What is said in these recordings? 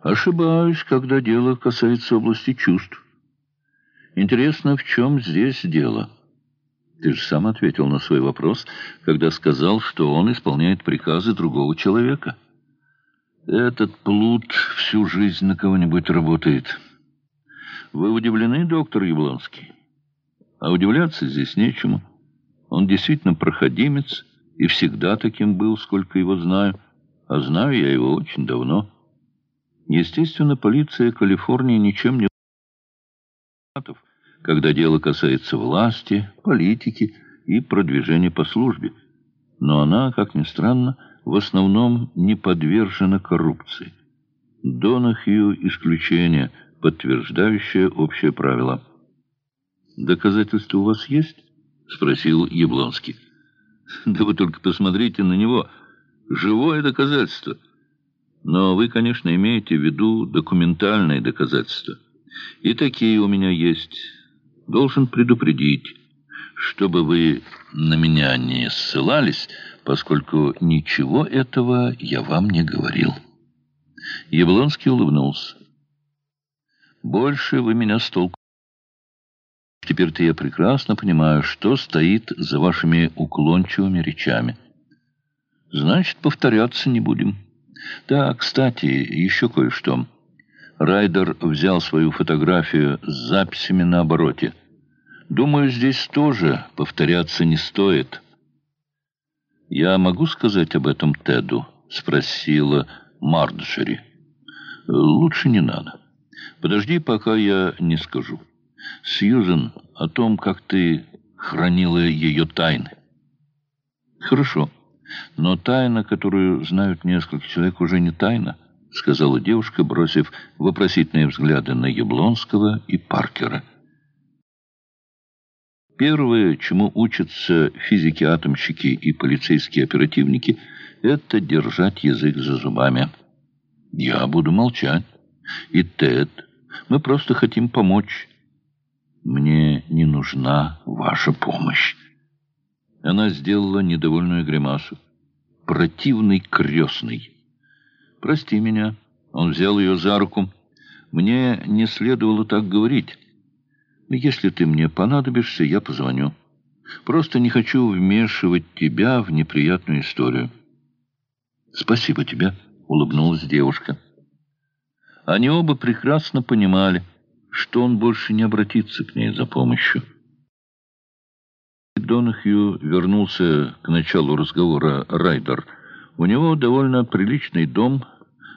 Ошибаюсь, когда дело касается области чувств. Интересно, в чем здесь дело? Ты же сам ответил на свой вопрос, когда сказал, что он исполняет приказы другого человека. Этот плут всю жизнь на кого-нибудь работает. Вы удивлены, доктор Яблонский? А удивляться здесь нечему. Он действительно проходимец и всегда таким был, сколько его знаю. А знаю я его очень давно. Естественно, полиция Калифорнии ничем не когда дело касается власти, политики и продвижения по службе. Но она, как ни странно, в основном не подвержена коррупции. Донахью исключение, подтверждающее общее правило. «Доказательства у вас есть?» — спросил Яблонский. «Да вы только посмотрите на него. Живое доказательство. Но вы, конечно, имеете в виду документальные доказательства. И такие у меня есть. Должен предупредить, чтобы вы на меня не ссылались, поскольку ничего этого я вам не говорил». Яблонский улыбнулся. «Больше вы меня с толку Теперь-то я прекрасно понимаю, что стоит за вашими уклончивыми речами. Значит, повторяться не будем. Да, кстати, еще кое-что. Райдер взял свою фотографию с записями на обороте. Думаю, здесь тоже повторяться не стоит. «Я могу сказать об этом Теду?» — спросила Марджери. «Лучше не надо. Подожди, пока я не скажу». Сьюзен, о том, как ты хранила ее тайны. Хорошо, но тайна, которую знают несколько человек, уже не тайна, сказала девушка, бросив вопросительные взгляды на Яблонского и Паркера. Первое, чему учатся физики-атомщики и полицейские оперативники, это держать язык за зубами. Я буду молчать. И Тед, мы просто хотим помочь. «Мне не нужна ваша помощь». Она сделала недовольную гримасу. «Противный крестный». «Прости меня». Он взял ее за руку. «Мне не следовало так говорить. Если ты мне понадобишься, я позвоню. Просто не хочу вмешивать тебя в неприятную историю». «Спасибо тебе», — улыбнулась девушка. Они оба прекрасно понимали, что он больше не обратится к ней за помощью. Донахью вернулся к началу разговора Райдер. У него довольно приличный дом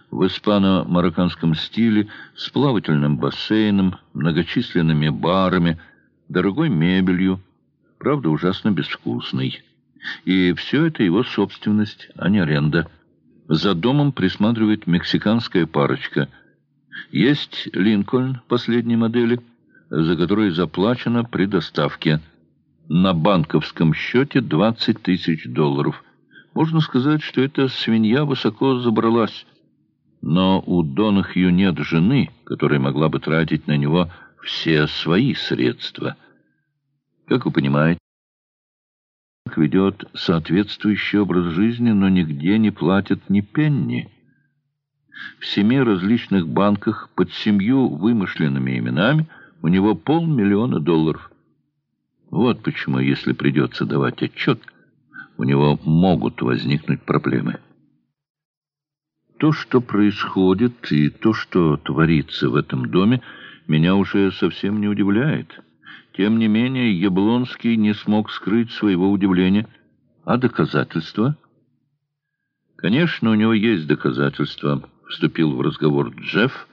в испано-марокканском стиле с плавательным бассейном, многочисленными барами, дорогой мебелью, правда, ужасно безвкусной. И все это его собственность, а не аренда. За домом присматривает мексиканская парочка – есть «Линкольн» последней модели, за которой заплачено при доставке. На банковском счете 20 тысяч долларов. Можно сказать, что эта свинья высоко забралась. Но у Донахью нет жены, которая могла бы тратить на него все свои средства. Как вы понимаете, ведет соответствующий образ жизни, но нигде не платит ни пенни в семи различных банках под семью вымышленными именами у него полмиллиона долларов. Вот почему, если придется давать отчет, у него могут возникнуть проблемы. То, что происходит, и то, что творится в этом доме, меня уже совсем не удивляет. Тем не менее, Яблонский не смог скрыть своего удивления. А доказательства? Конечно, у него есть доказательства вступил в разговор Джефф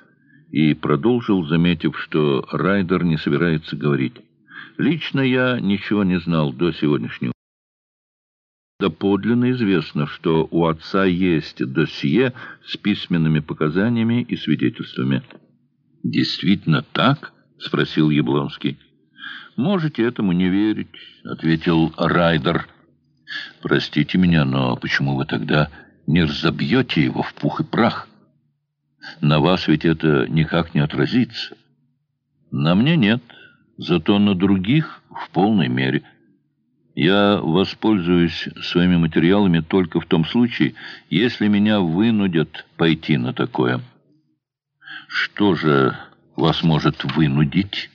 и продолжил, заметив, что Райдер не собирается говорить. «Лично я ничего не знал до сегодняшнего. Доподлинно известно, что у отца есть досье с письменными показаниями и свидетельствами». «Действительно так?» — спросил Яблонский. «Можете этому не верить», — ответил Райдер. «Простите меня, но почему вы тогда не разобьете его в пух и прах?» На вас ведь это никак не отразится. На мне нет, зато на других в полной мере. Я воспользуюсь своими материалами только в том случае, если меня вынудят пойти на такое». Что же вас может вынудить